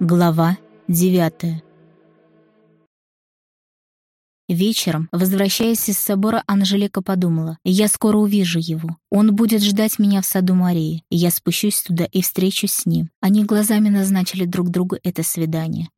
Глава девятая Вечером, возвращаясь из собора, Анжелика подумала, «Я скоро увижу его. Он будет ждать меня в саду Марии. Я спущусь туда и встречусь с ним». Они глазами назначили друг другу это свидание.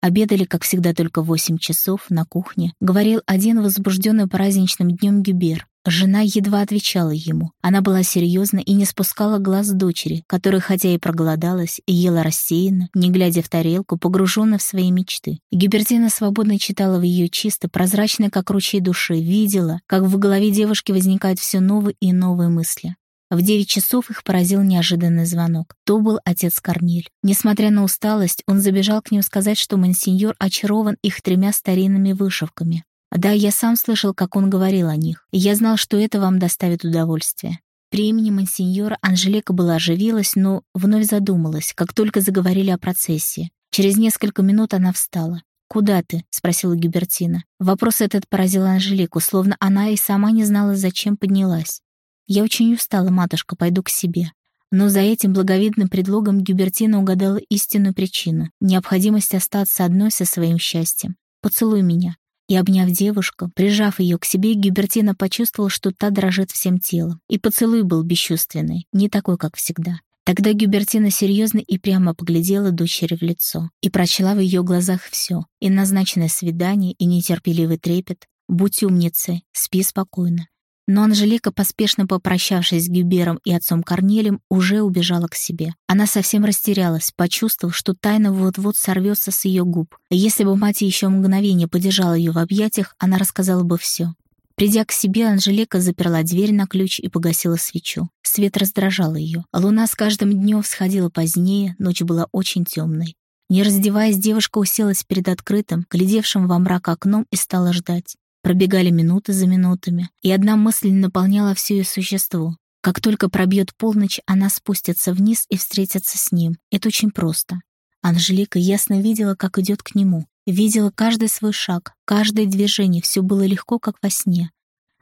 Обедали, как всегда, только восемь часов на кухне. Говорил один возбужденный праздничным днем Гюбер. Жена едва отвечала ему. Она была серьезна и не спускала глаз дочери, которая, хотя и проголодалась, ела рассеянно, не глядя в тарелку, погруженная в свои мечты. Гибертина свободно читала в ее чисто, прозрачной, как ручей души, видела, как в голове девушки возникают все новые и новые мысли. В девять часов их поразил неожиданный звонок. То был отец Корнель. Несмотря на усталость, он забежал к ним сказать, что мансиньор очарован их тремя старинными вышивками. Да, я сам слышал, как он говорил о них, я знал, что это вам доставит удовольствие. При имени мансиньора Анжелика была оживилась, но вновь задумалась, как только заговорили о процессе. Через несколько минут она встала. «Куда ты?» — спросила Гюбертина. Вопрос этот поразил Анжелику, словно она и сама не знала, зачем поднялась. «Я очень устала, матушка, пойду к себе». Но за этим благовидным предлогом Гюбертина угадала истинную причину — необходимость остаться одной со своим счастьем. «Поцелуй меня», и, обняв девушку, прижав ее к себе, Гюбертина почувствовала, что та дрожит всем телом. И поцелуй был бесчувственный, не такой, как всегда. Тогда Гюбертина серьезно и прямо поглядела дочери в лицо и прочла в ее глазах все, и назначенное свидание, и нетерпеливый трепет. «Будь умницей, спи спокойно. Но Анжелика, поспешно попрощавшись с Гюбером и отцом Корнелем, уже убежала к себе. Она совсем растерялась, почувствовав, что тайна вот-вот сорвется с ее губ. Если бы мать еще мгновение подержала ее в объятиях, она рассказала бы все. Придя к себе, Анжелика заперла дверь на ключ и погасила свечу. Свет раздражал ее. Луна с каждым днем всходила позднее, ночь была очень темной. Не раздеваясь, девушка уселась перед открытым, глядевшим во мрак окном и стала ждать. Пробегали минуты за минутами, и одна мысль наполняла все ее существо. Как только пробьет полночь, она спустится вниз и встретится с ним. Это очень просто. Анжелика ясно видела, как идет к нему. Видела каждый свой шаг, каждое движение, все было легко, как во сне.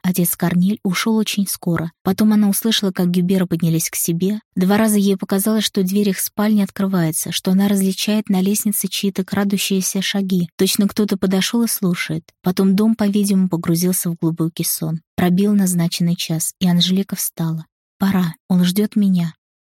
Отец Корнель ушел очень скоро. Потом она услышала, как Гюбера поднялись к себе. Два раза ей показалось, что дверь их спальни открывается, что она различает на лестнице чьи-то крадущиеся шаги. Точно кто-то подошел и слушает. Потом дом, по-видимому, погрузился в глубокий сон. Пробил назначенный час, и Анжелика встала. «Пора, он ждет меня».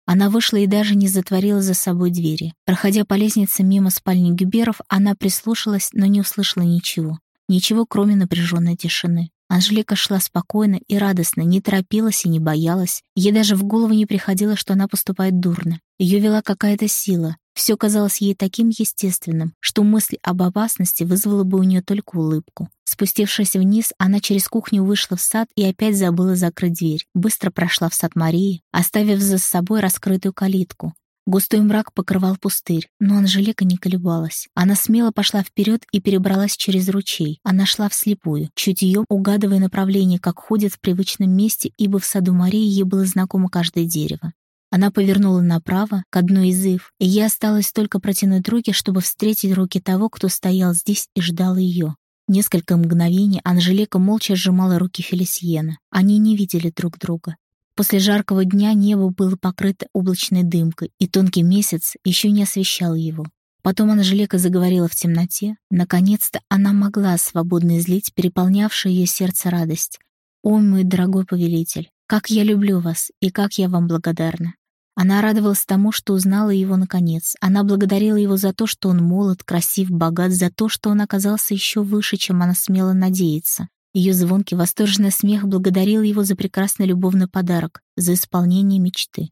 Она вышла и даже не затворила за собой двери. Проходя по лестнице мимо спальни Гюберов, она прислушалась, но не услышала ничего. Ничего, кроме напряженной тишины. Анжелика шла спокойно и радостно, не торопилась и не боялась. Ей даже в голову не приходило, что она поступает дурно. Ее вела какая-то сила. Все казалось ей таким естественным, что мысль об опасности вызвала бы у нее только улыбку. Спустившись вниз, она через кухню вышла в сад и опять забыла закрыть дверь. Быстро прошла в сад Марии, оставив за собой раскрытую калитку. Густой мрак покрывал пустырь, но Анжелика не колебалась. Она смело пошла вперед и перебралась через ручей. Она шла вслепую, чутьем угадывая направление, как ходит в привычном месте, ибо в саду Марии ей было знакомо каждое дерево. Она повернула направо, к одной из ив, и ей осталось только протянуть руки, чтобы встретить руки того, кто стоял здесь и ждал ее. Несколько мгновений Анжелика молча сжимала руки Фелисиена. Они не видели друг друга. После жаркого дня небо было покрыто облачной дымкой, и тонкий месяц еще не освещал его. Потом Анжелика заговорила в темноте. Наконец-то она могла свободно излить переполнявшее ее сердце радость. «О, мой дорогой повелитель, как я люблю вас и как я вам благодарна!» Она радовалась тому, что узнала его наконец. Она благодарила его за то, что он молод, красив, богат, за то, что он оказался еще выше, чем она смела надеяться. Ее звонкий, восторженный смех благодарил его за прекрасный любовный подарок, за исполнение мечты.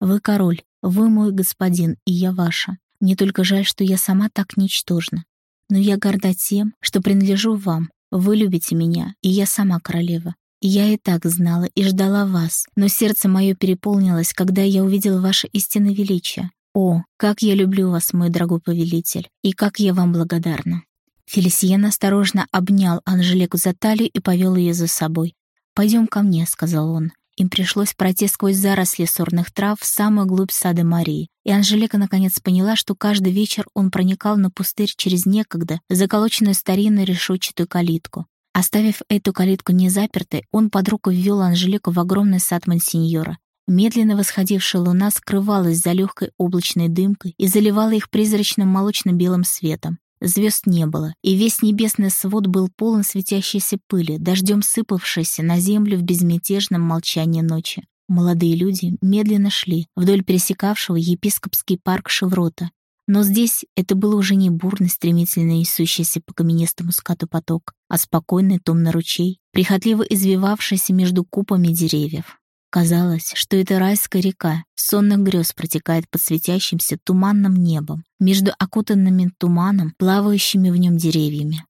«Вы король, вы мой господин, и я ваша. Мне только жаль, что я сама так ничтожна. Но я горда тем, что принадлежу вам. Вы любите меня, и я сама королева. Я и так знала и ждала вас, но сердце мое переполнилось, когда я увидела ваше истинное величие. О, как я люблю вас, мой дорогой повелитель, и как я вам благодарна. Фелисиен осторожно обнял Анжелику за талию и повел ее за собой. «Пойдем ко мне», — сказал он. Им пришлось пройти сквозь заросли сорных трав в самую глубь сада Марии. И Анжелика наконец поняла, что каждый вечер он проникал на пустырь через некогда заколоченную старинную решетчатую калитку. Оставив эту калитку незапертой, он под руку ввел Анжелику в огромный сад Монсеньора. Медленно восходившая луна скрывалась за легкой облачной дымкой и заливала их призрачным молочно-белым светом. Звезд не было, и весь небесный свод был полон светящейся пыли, дождем сыпавшейся на землю в безмятежном молчании ночи. Молодые люди медленно шли вдоль пересекавшего епископский парк Шеврота. Но здесь это было уже не бурный, стремительно несущийся по каменистому скату поток, а спокойный томный ручей, прихотливо извивавшийся между купами деревьев. Казалось, что эта райская река сонных грез протекает под светящимся туманным небом, между окутанными туманом, плавающими в нем деревьями.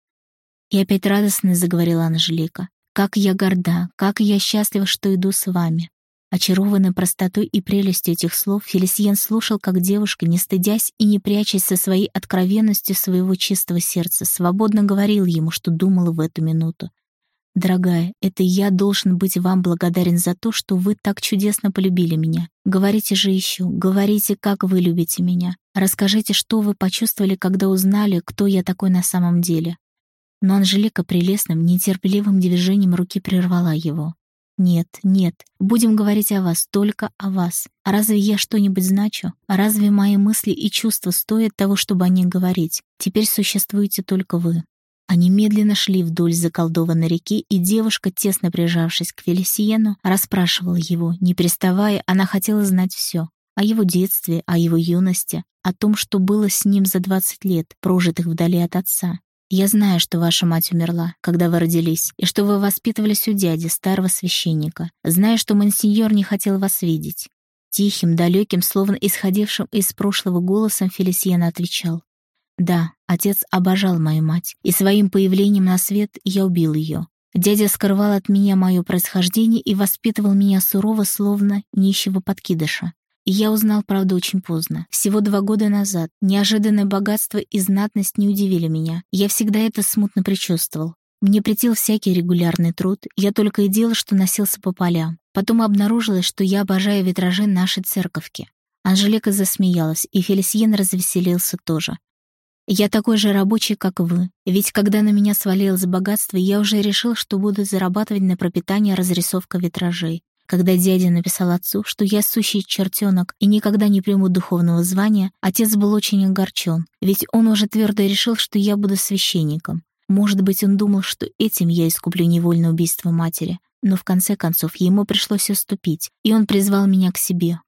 И опять радостно заговорила Анжелика. «Как я горда, как я счастлива, что иду с вами». Очарованный простотой и прелестью этих слов, Фелисиен слушал, как девушка, не стыдясь и не прячась со своей откровенностью своего чистого сердца, свободно говорил ему, что думала в эту минуту. Дорогая, это я должен быть вам благодарен за то, что вы так чудесно полюбили меня. Говорите же еще, говорите, как вы любите меня. Расскажите, что вы почувствовали, когда узнали, кто я такой на самом деле. Но Анжелика прелестным, нетерпеливым движением руки прервала его. «Нет, нет, будем говорить о вас, только о вас. А разве я что-нибудь значу? А разве мои мысли и чувства стоят того, чтобы о них говорить? Теперь существуете только вы. Они медленно шли вдоль заколдованной реки, и девушка, тесно прижавшись к Фелисиену, расспрашивала его. Не переставая, она хотела знать все. О его детстве, о его юности, о том, что было с ним за 20 лет, прожитых вдали от отца. «Я знаю, что ваша мать умерла, когда вы родились, и что вы воспитывались у дяди, старого священника. Знаю, что мансиньор не хотел вас видеть». Тихим, далеким, словно исходившим из прошлого голосом Фелисиена отвечал. Да, отец обожал мою мать, и своим появлением на свет я убил ее. Дядя скрывал от меня мое происхождение и воспитывал меня сурово, словно нищего подкидыша. И я узнал правду очень поздно, всего два года назад. Неожиданное богатство и знатность не удивили меня. Я всегда это смутно предчувствовал. Мне претил всякий регулярный труд, я только и делал, что носился по полям. Потом обнаружилось, что я обожаю витражи нашей церковки. Анжелика засмеялась, и Фелисиен развеселился тоже. Я такой же рабочий, как вы. Ведь когда на меня свалилось богатство, я уже решил, что буду зарабатывать на пропитание разрисовка витражей. Когда дядя написал отцу, что я сущий чертенок и никогда не приму духовного звания, отец был очень огорчен, ведь он уже твердо решил, что я буду священником. Может быть, он думал, что этим я искуплю невольное убийство матери. Но в конце концов ему пришлось уступить, и он призвал меня к себе.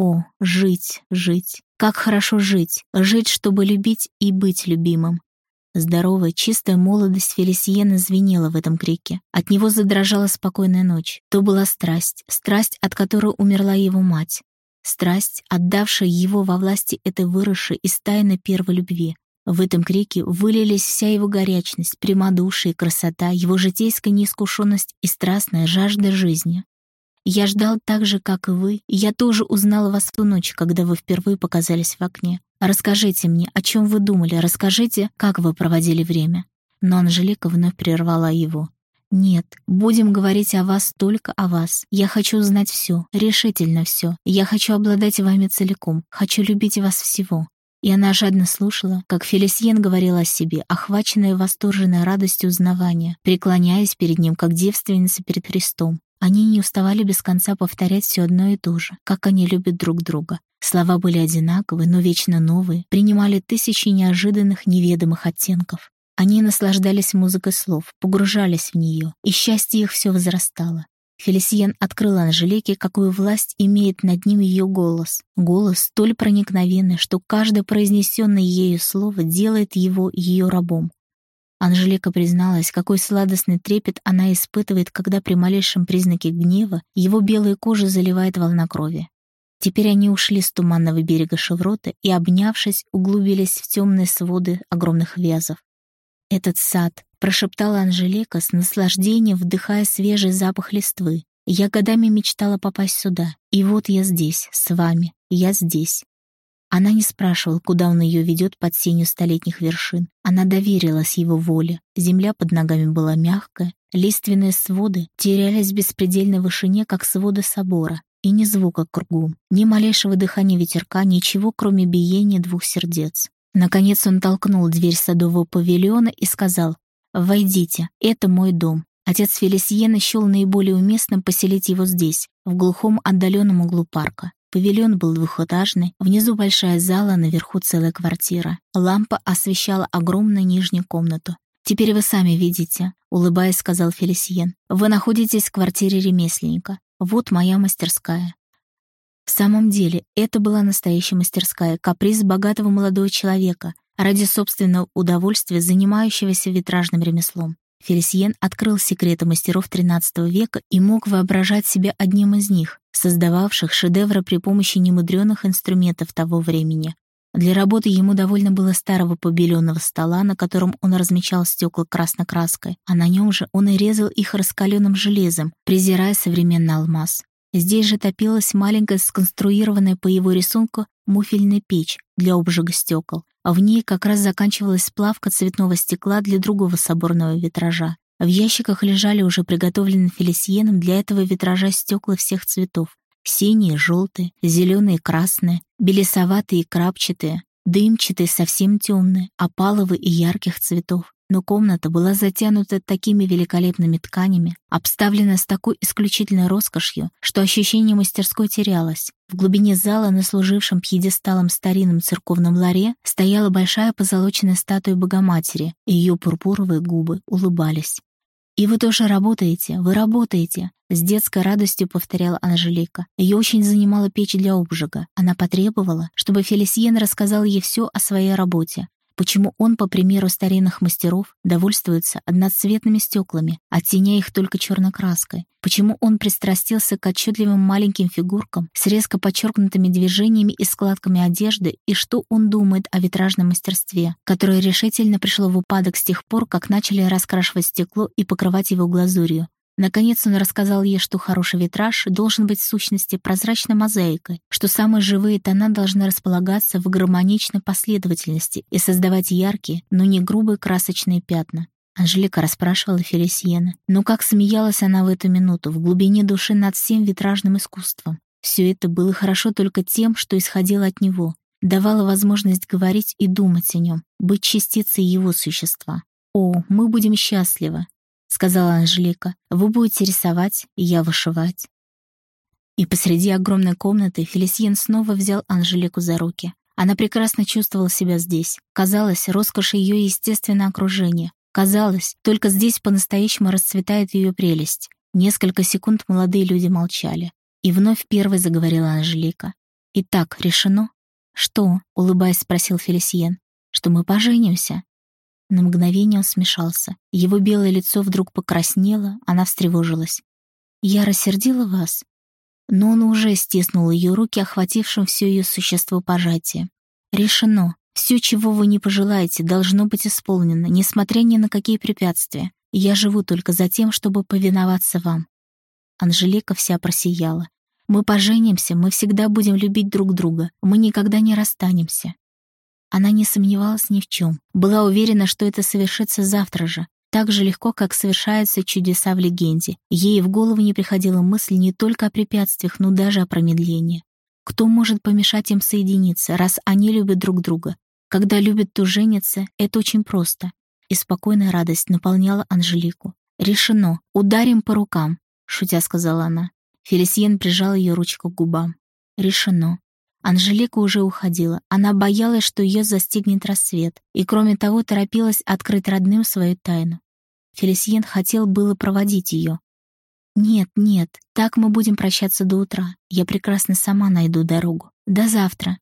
О, жить, жить. Как хорошо жить, жить, чтобы любить и быть любимым. Здоровая, чистая молодость Фелисиена звенела в этом крике. От него задрожала спокойная ночь. То была страсть, страсть, от которой умерла его мать. Страсть, отдавшая его во власти этой выросшей из тайны первой любви. В этом крике вылились вся его горячность, прямодушие, красота, его житейская неискушенность и страстная жажда жизни. Я ждал так же, как и вы, я тоже узнал вас в ту ночь, когда вы впервые показались в окне. Расскажите мне, о чем вы думали, расскажите, как вы проводили время». Но Анжелика вновь прервала его. «Нет, будем говорить о вас только о вас. Я хочу узнать все, решительно все. Я хочу обладать вами целиком, хочу любить вас всего». И она жадно слушала, как Фелисьен говорила о себе, охваченная восторженной радостью узнавания, преклоняясь перед ним, как девственница перед Христом. Они не уставали без конца повторять все одно и то же, как они любят друг друга. Слова были одинаковые, но вечно новые, принимали тысячи неожиданных, неведомых оттенков. Они наслаждались музыкой слов, погружались в нее, и счастье их все возрастало. Фелисиен открыл Анжелике, какую власть имеет над ним ее голос. Голос столь проникновенный, что каждое произнесенное ею слово делает его ее рабом. Анжелика призналась, какой сладостный трепет она испытывает, когда при малейшем признаке гнева его белые кожи заливает волна крови. Теперь они ушли с туманного берега Шеврота и, обнявшись, углубились в темные своды огромных вязов. «Этот сад», — прошептала Анжелика с наслаждением, вдыхая свежий запах листвы. «Я годами мечтала попасть сюда, и вот я здесь, с вами, я здесь. Она не спрашивала, куда он ее ведет под сенью столетних вершин. Она доверилась его воле. Земля под ногами была мягкая, лиственные своды терялись в беспредельной вышине, как своды собора. И ни звука кругом, ни малейшего дыхания ветерка, ничего, кроме биения двух сердец. Наконец он толкнул дверь садового павильона и сказал «Войдите, это мой дом». Отец Фелисиена счел наиболее уместным поселить его здесь, в глухом отдаленном углу парка. Павильон был двухэтажный, внизу большая зала, наверху целая квартира. Лампа освещала огромную нижнюю комнату. «Теперь вы сами видите», — улыбаясь, сказал Фелисиен. «Вы находитесь в квартире ремесленника. Вот моя мастерская». В самом деле, это была настоящая мастерская, каприз богатого молодого человека, ради собственного удовольствия занимающегося витражным ремеслом. Фелисиен открыл секреты мастеров XIII века и мог воображать себя одним из них, создававших шедевры при помощи немудрённых инструментов того времени. Для работы ему довольно было старого побеленного стола, на котором он размечал стекла красной краской, а на нем же он и резал их раскаленным железом, презирая современный алмаз. Здесь же топилась маленькая сконструированная по его рисунку муфельная печь для обжига стекол, а в ней как раз заканчивалась сплавка цветного стекла для другого соборного витража. В ящиках лежали уже приготовленные Фелисиеном для этого витража стекла всех цветов. Синие, желтые, зеленые, красные, белесоватые и крапчатые, дымчатые, совсем темные, опаловые и ярких цветов но комната была затянута такими великолепными тканями, обставлена с такой исключительной роскошью, что ощущение мастерской терялось. В глубине зала на служившем пьедесталом старинном церковном ларе стояла большая позолоченная статуя Богоматери, и ее пурпуровые губы улыбались. «И вы тоже работаете, вы работаете», — с детской радостью повторяла Анжелика. Ее очень занимала печь для обжига. Она потребовала, чтобы Фелисиен рассказал ей все о своей работе, Почему он, по примеру старинных мастеров, довольствуется одноцветными стеклами, оттеняя их только черной краской? Почему он пристрастился к отчетливым маленьким фигуркам с резко подчеркнутыми движениями и складками одежды, и что он думает о витражном мастерстве, которое решительно пришло в упадок с тех пор, как начали раскрашивать стекло и покрывать его глазурью? Наконец он рассказал ей, что хороший витраж должен быть в сущности прозрачной мозаикой, что самые живые тона должны располагаться в гармоничной последовательности и создавать яркие, но не грубые красочные пятна. Анжелика расспрашивала Фелисиена. Но как смеялась она в эту минуту, в глубине души над всем витражным искусством. Все это было хорошо только тем, что исходило от него, давало возможность говорить и думать о нем, быть частицей его существа. «О, мы будем счастливы, — сказала Анжелика. «Вы будете рисовать, и я вышивать». И посреди огромной комнаты Фелисиен снова взял Анжелику за руки. Она прекрасно чувствовала себя здесь. Казалось, роскошь ее естественное окружение. Казалось, только здесь по-настоящему расцветает ее прелесть. Несколько секунд молодые люди молчали. И вновь первой заговорила Анжелика. «Итак, решено?» «Что?» — улыбаясь, спросил Фелисиен. «Что мы поженимся?» На мгновение он смешался. Его белое лицо вдруг покраснело, она встревожилась. «Я рассердила вас?» Но он уже стиснул ее руки, охватившим все ее существо пожатие. «Решено. Все, чего вы не пожелаете, должно быть исполнено, несмотря ни на какие препятствия. Я живу только за тем, чтобы повиноваться вам». Анжелика вся просияла. «Мы поженимся, мы всегда будем любить друг друга, мы никогда не расстанемся». Она не сомневалась ни в чем, была уверена, что это совершится завтра же, так же легко, как совершаются чудеса в легенде. Ей в голову не приходила мысль не только о препятствиях, но даже о промедлении. Кто может помешать им соединиться, раз они любят друг друга? Когда любят, то женятся, это очень просто. И спокойная радость наполняла Анжелику. «Решено, ударим по рукам», — шутя сказала она. Фелисиен прижал ее ручку к губам. «Решено. Анжелика уже уходила. Она боялась, что ее застигнет рассвет, и, кроме того, торопилась открыть родным свою тайну. Фелисиен хотел было проводить ее. «Нет, нет, так мы будем прощаться до утра. Я прекрасно сама найду дорогу. До завтра».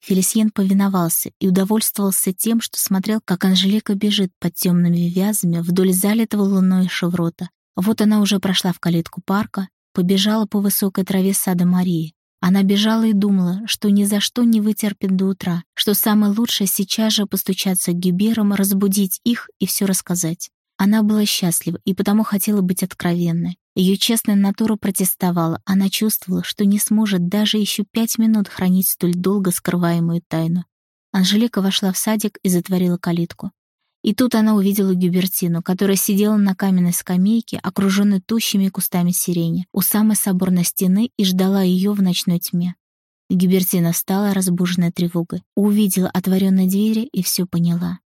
Фелисиен повиновался и удовольствовался тем, что смотрел, как Анжелика бежит под темными вязами вдоль залитого луной шеврота. Вот она уже прошла в калитку парка, побежала по высокой траве сада Марии. Она бежала и думала, что ни за что не вытерпит до утра, что самое лучшее сейчас же постучаться к Гюберам, разбудить их и все рассказать. Она была счастлива и потому хотела быть откровенной. Ее честная натура протестовала, она чувствовала, что не сможет даже еще пять минут хранить столь долго скрываемую тайну. Анжелика вошла в садик и затворила калитку. И тут она увидела Гюбертину, которая сидела на каменной скамейке, окруженной тущими кустами сирени, у самой соборной стены и ждала ее в ночной тьме. Гюбертина встала, разбуженная тревогой, увидела отворенные двери и все поняла.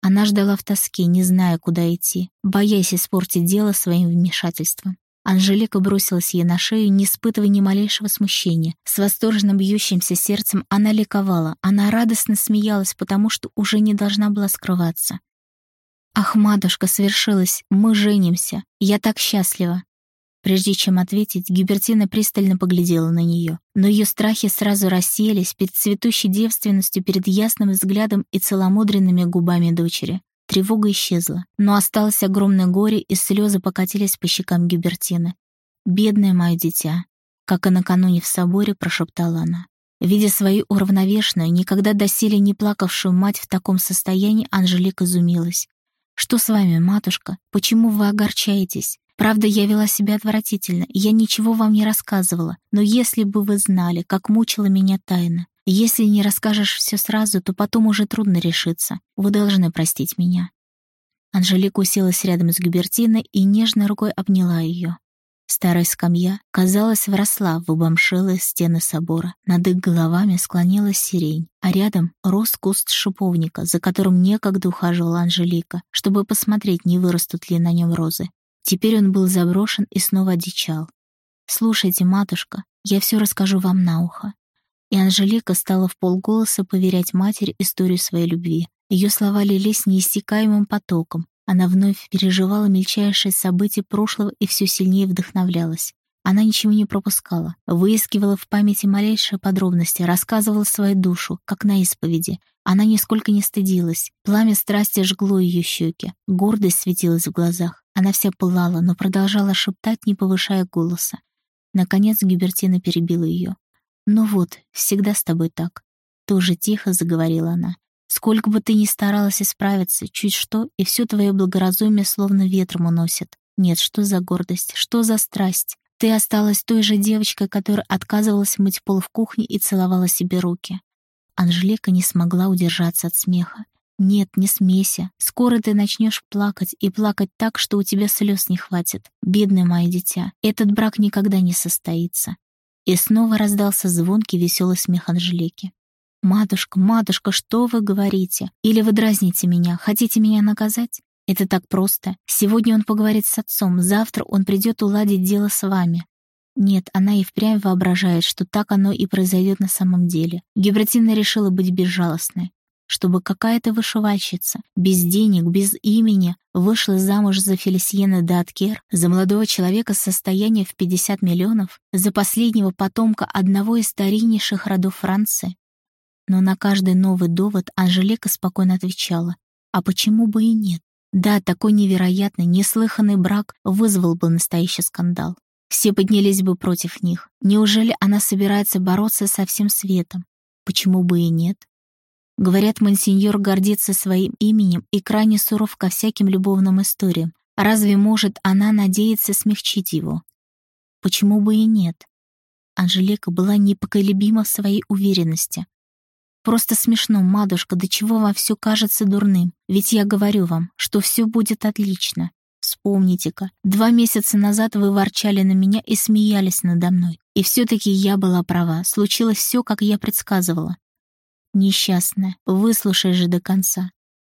Она ждала в тоске, не зная, куда идти, боясь испортить дело своим вмешательством. Анжелика бросилась ей на шею, не испытывая ни малейшего смущения. С восторженно бьющимся сердцем она ликовала, она радостно смеялась, потому что уже не должна была скрываться. «Ах, матушка, свершилось! Мы женимся! Я так счастлива!» Прежде чем ответить, Гибертина пристально поглядела на нее, но ее страхи сразу рассеялись перед цветущей девственностью, перед ясным взглядом и целомудренными губами дочери. Тревога исчезла, но осталось огромное горе, и слезы покатились по щекам Гюбертины. «Бедное мое дитя», — как и накануне в соборе прошептала она. Видя свою уравновешенную, никогда доселе не плакавшую мать в таком состоянии, Анжелика изумилась. «Что с вами, матушка? Почему вы огорчаетесь? Правда, я вела себя отвратительно, я ничего вам не рассказывала, но если бы вы знали, как мучила меня тайна, если не расскажешь все сразу, то потом уже трудно решиться. Вы должны простить меня». Анжелика уселась рядом с Губертиной и нежной рукой обняла ее. Старая скамья, казалось, вросла в обомшелые стены собора. Над их головами склонилась сирень, а рядом рос куст шиповника, за которым некогда ухаживала Анжелика, чтобы посмотреть, не вырастут ли на нем розы. Теперь он был заброшен и снова одичал. «Слушайте, матушка, я все расскажу вам на ухо». И Анжелика стала в полголоса поверять матери историю своей любви. Ее слова лились неиссякаемым потоком. Она вновь переживала мельчайшие события прошлого и все сильнее вдохновлялась. Она ничего не пропускала, выискивала в памяти малейшие подробности, рассказывала свою душу, как на исповеди. Она нисколько не стыдилась. Пламя страсти жгло ее щеки, гордость светилась в глазах. Она вся пылала, но продолжала шептать, не повышая голоса. Наконец Гюбертина перебила ее. «Ну вот, всегда с тобой так». Тоже тихо заговорила она. «Сколько бы ты ни старалась исправиться, чуть что, и все твое благоразумие словно ветром уносит. Нет, что за гордость, что за страсть? Ты осталась той же девочкой, которая отказывалась мыть пол в кухне и целовала себе руки». Анжелика не смогла удержаться от смеха. «Нет, не смейся. Скоро ты начнешь плакать, и плакать так, что у тебя слез не хватит. Бедное мое дитя, этот брак никогда не состоится». И снова раздался звонкий веселый смех Анжелики. «Матушка, матушка, что вы говорите? Или вы дразните меня, хотите меня наказать? Это так просто. Сегодня он поговорит с отцом, завтра он придет уладить дело с вами. Нет, она и впрямь воображает, что так оно и произойдет на самом деле. Гибратина решила быть безжалостной чтобы какая-то вышивальщица, без денег, без имени, вышла замуж за Фелисьена Даткер, за молодого человека с состоянием в 50 миллионов, за последнего потомка одного из стариннейших родов Франции. Но на каждый новый довод Анжелика спокойно отвечала, а почему бы и нет? Да, такой невероятный, неслыханный брак вызвал бы настоящий скандал. Все поднялись бы против них. Неужели она собирается бороться со всем светом? Почему бы и нет? Говорят, мансиньор гордится своим именем и крайне суров ко всяким любовным историям. Разве может она надеяться смягчить его? Почему бы и нет? Анжелика была непоколебима в своей уверенности. Просто смешно, матушка, до чего вам все кажется дурным. Ведь я говорю вам, что все будет отлично. Вспомните-ка, два месяца назад вы ворчали на меня и смеялись надо мной. И все-таки я была права, случилось все, как я предсказывала. Несчастная, выслушай же до конца.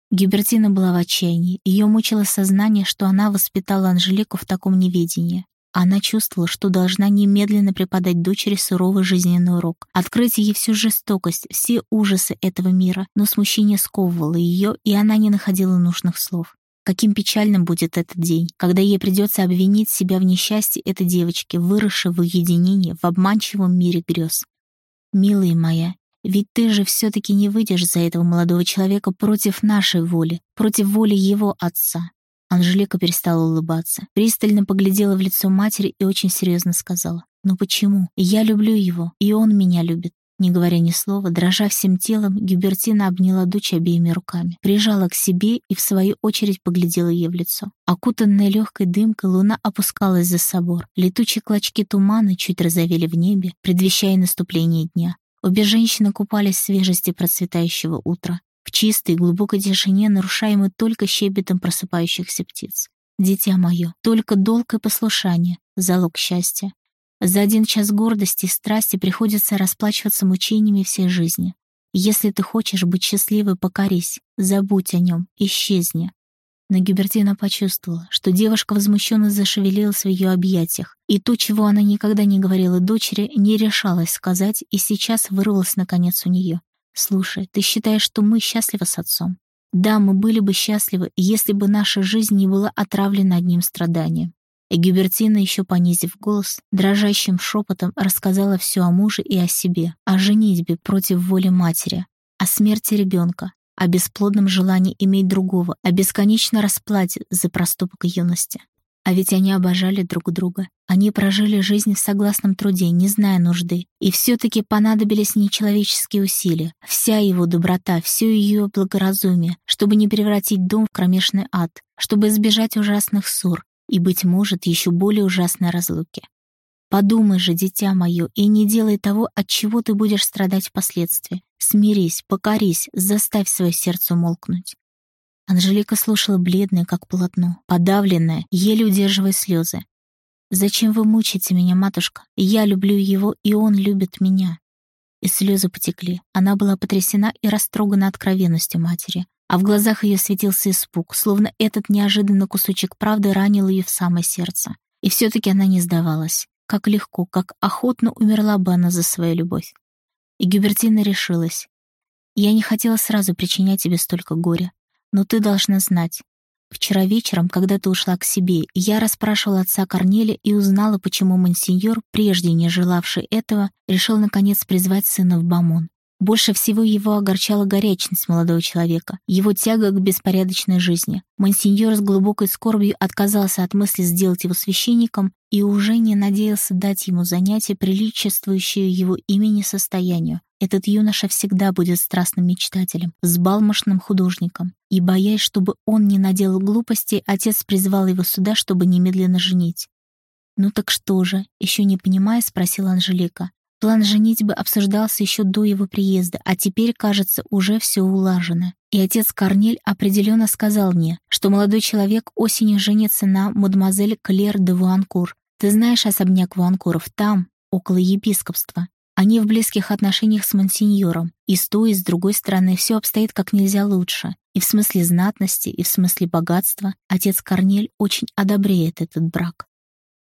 Гибертина была в отчаянии. Ее мучило сознание, что она воспитала Анжелику в таком неведении. Она чувствовала, что должна немедленно преподать дочери суровый жизненный урок, открыть ей всю жестокость, все ужасы этого мира, но смущение сковывало ее, и она не находила нужных слов. Каким печальным будет этот день, когда ей придется обвинить себя в несчастье этой девочки, выросшей в уединении, в обманчивом мире грез. «Милая моя, ведь ты же все-таки не выйдешь за этого молодого человека против нашей воли, против воли его отца». Анжелика перестала улыбаться, пристально поглядела в лицо матери и очень серьезно сказала. «Ну почему? Я люблю его, и он меня любит». Не говоря ни слова, дрожа всем телом, Гюбертина обняла дочь обеими руками, прижала к себе и, в свою очередь, поглядела ей в лицо. Окутанная легкой дымкой, луна опускалась за собор. Летучие клочки тумана чуть разовели в небе, предвещая наступление дня. Обе женщины купались в свежести процветающего утра, в чистой глубокой тишине, нарушаемой только щебетом просыпающихся птиц. «Дитя мое, только долг и послушание — залог счастья. За один час гордости и страсти приходится расплачиваться мучениями всей жизни. Если ты хочешь быть счастливой, покорись, забудь о нем, исчезни. Но Гибертина почувствовала, что девушка возмущенно зашевелилась в ее объятиях, и то, чего она никогда не говорила дочери, не решалась сказать, и сейчас вырвалось наконец у нее. «Слушай, ты считаешь, что мы счастливы с отцом? Да, мы были бы счастливы, если бы наша жизнь не была отравлена одним страданием. И Гюбертина, еще понизив голос, дрожащим шепотом рассказала все о муже и о себе, о женитьбе против воли матери, о смерти ребенка, о бесплодном желании иметь другого, о бесконечной расплате за проступок юности. А ведь они обожали друг друга. Они прожили жизнь в согласном труде, не зная нужды. И все-таки понадобились нечеловеческие усилия, вся его доброта, все ее благоразумие, чтобы не превратить дом в кромешный ад, чтобы избежать ужасных ссор, и, быть может, еще более ужасной разлуки. Подумай же, дитя мое, и не делай того, от чего ты будешь страдать впоследствии. Смирись, покорись, заставь свое сердце умолкнуть. Анжелика слушала бледная, как полотно, подавленная, еле удерживая слезы. «Зачем вы мучаете меня, матушка? Я люблю его, и он любит меня». И слезы потекли. Она была потрясена и растрогана откровенностью матери а в глазах ее светился испуг, словно этот неожиданный кусочек правды ранил ее в самое сердце. И все-таки она не сдавалась. Как легко, как охотно умерла бы она за свою любовь. И Гюбертина решилась. «Я не хотела сразу причинять тебе столько горя, но ты должна знать. Вчера вечером, когда ты ушла к себе, я расспрашивала отца Корнеля и узнала, почему мансиньор, прежде не желавший этого, решил наконец призвать сына в Бамон. Больше всего его огорчала горячность молодого человека, его тяга к беспорядочной жизни. Монсеньор с глубокой скорбью отказался от мысли сделать его священником и уже не надеялся дать ему занятие, приличествующее его имени состоянию. Этот юноша всегда будет страстным мечтателем, сбалмошным художником. И, боясь, чтобы он не наделал глупостей, отец призвал его сюда, чтобы немедленно женить. «Ну так что же?» — еще не понимая, спросила Анжелика. План женитьбы обсуждался еще до его приезда, а теперь, кажется, уже все улажено. И отец Корнель определенно сказал мне, что молодой человек осенью женится на мадемуазель Клер де Вуанкур. Ты знаешь особняк Вуанкуров там, около епископства. Они в близких отношениях с мансиньором, и с той, и с другой стороны все обстоит как нельзя лучше. И в смысле знатности, и в смысле богатства отец Корнель очень одобряет этот брак.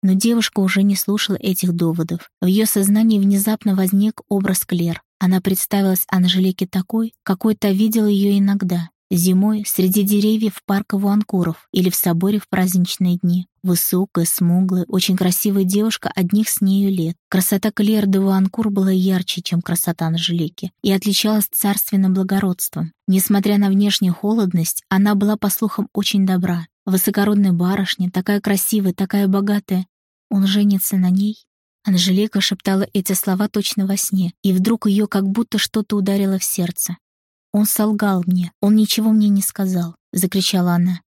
Но девушка уже не слушала этих доводов. В ее сознании внезапно возник образ Клер. Она представилась Анжелике такой, какой то видела ее иногда. Зимой среди деревьев парка Вуанкуров или в соборе в праздничные дни. Высокая, смуглая, очень красивая девушка одних с нею лет. Красота Клер де Вуанкур была ярче, чем красота Анжелики, и отличалась царственным благородством. Несмотря на внешнюю холодность, она была, по слухам, очень добра. Высокородная барышня, такая красивая, такая богатая. Он женится на ней? Анжелика шептала эти слова точно во сне, и вдруг ее как будто что-то ударило в сердце. «Он солгал мне, он ничего мне не сказал», — закричала она.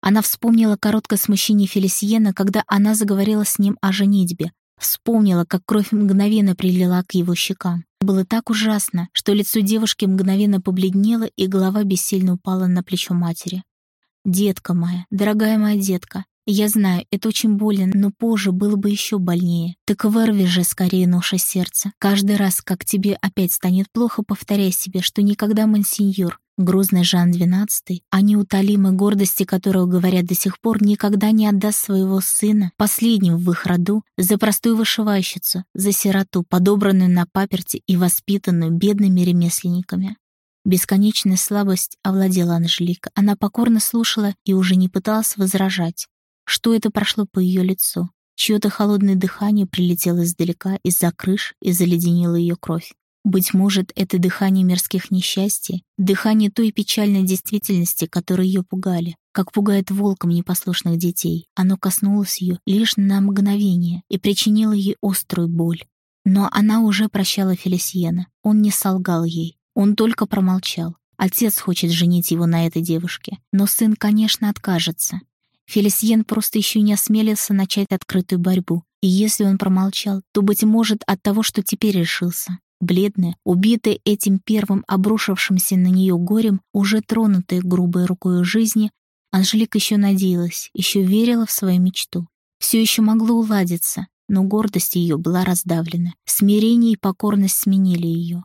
Она вспомнила короткое смущение Фелисиена, когда она заговорила с ним о женитьбе. Вспомнила, как кровь мгновенно прилила к его щекам. Было так ужасно, что лицо девушки мгновенно побледнело, и голова бессильно упала на плечо матери. «Детка моя, дорогая моя детка, я знаю, это очень больно, но позже было бы еще больнее. Так вырви же скорее ноша сердца. Каждый раз, как тебе опять станет плохо, повторяй себе, что никогда мансиньор, грозный Жан XII, а неутолимой гордости которого, говорят до сих пор, никогда не отдаст своего сына, последнего в их роду, за простую вышивальщицу, за сироту, подобранную на паперти и воспитанную бедными ремесленниками. Бесконечная слабость овладела Анжелика. Она покорно слушала и уже не пыталась возражать. Что это прошло по ее лицу? Чье-то холодное дыхание прилетело издалека, из-за крыш и заледенило ее кровь. Быть может, это дыхание мирских несчастий, дыхание той печальной действительности, которая ее пугали, как пугает волком непослушных детей. Оно коснулось ее лишь на мгновение и причинило ей острую боль. Но она уже прощала Фелисиена. Он не солгал ей. Он только промолчал. Отец хочет женить его на этой девушке, но сын, конечно, откажется. Фелисиен просто еще не осмелился начать открытую борьбу, и если он промолчал, то, быть может, от того, что теперь решился. Бледная, убитая этим первым обрушившимся на нее горем, уже тронутая грубой рукой жизни, Анжелика еще надеялась, еще верила в свою мечту. Все еще могло уладиться, но гордость ее была раздавлена. Смирение и покорность сменили ее.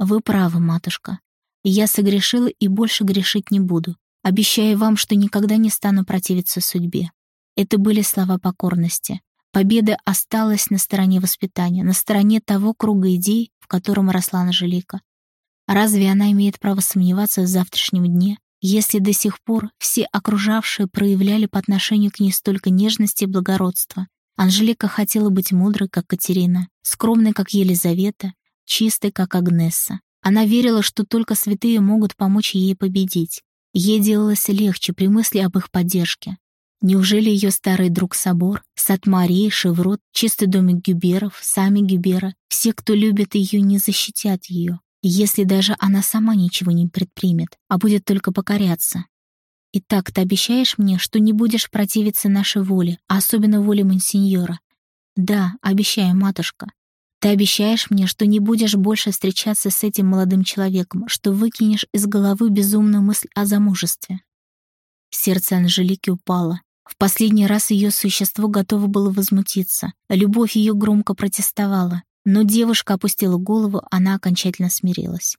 Вы правы, матушка. Я согрешила и больше грешить не буду. Обещаю вам, что никогда не стану противиться судьбе. Это были слова покорности. Победа осталась на стороне воспитания, на стороне того круга идей, в котором росла Анжелика. Разве она имеет право сомневаться в завтрашнем дне, если до сих пор все окружавшие проявляли по отношению к ней столько нежности и благородства? Анжелика хотела быть мудрой, как Катерина, скромной, как Елизавета, чистой, как Агнесса. Она верила, что только святые могут помочь ей победить. Ей делалось легче при мысли об их поддержке. Неужели ее старый друг Собор, Сад Марии, Шеврот, чистый домик Гюберов, сами Гюбера, все, кто любит ее, не защитят ее, если даже она сама ничего не предпримет, а будет только покоряться? Итак, ты обещаешь мне, что не будешь противиться нашей воле, а особенно воле монсеньора? Да, обещаю, матушка. Ты обещаешь мне, что не будешь больше встречаться с этим молодым человеком, что выкинешь из головы безумную мысль о замужестве. Сердце Анжелики упало. В последний раз ее существо готово было возмутиться. Любовь ее громко протестовала. Но девушка опустила голову, она окончательно смирилась.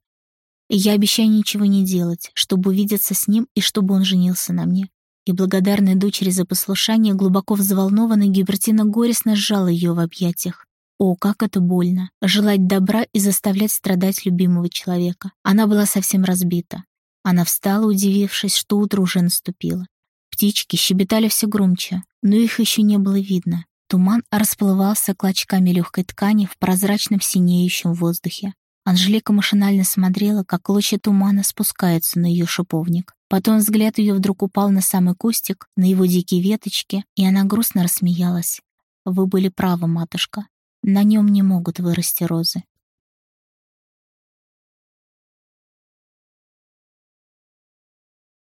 «Я обещаю ничего не делать, чтобы увидеться с ним и чтобы он женился на мне». И благодарная дочери за послушание, глубоко взволнованная, Гибертина горестно сжала ее в объятиях. О, как это больно! Желать добра и заставлять страдать любимого человека. Она была совсем разбита. Она встала, удивившись, что утро уже наступило. Птички щебетали все громче, но их еще не было видно. Туман расплывался клочками легкой ткани в прозрачном синеющем воздухе. Анжелика машинально смотрела, как клочья тумана спускаются на ее шиповник. Потом взгляд ее вдруг упал на самый кустик, на его дикие веточки, и она грустно рассмеялась. «Вы были правы, матушка. На нем не могут вырасти розы.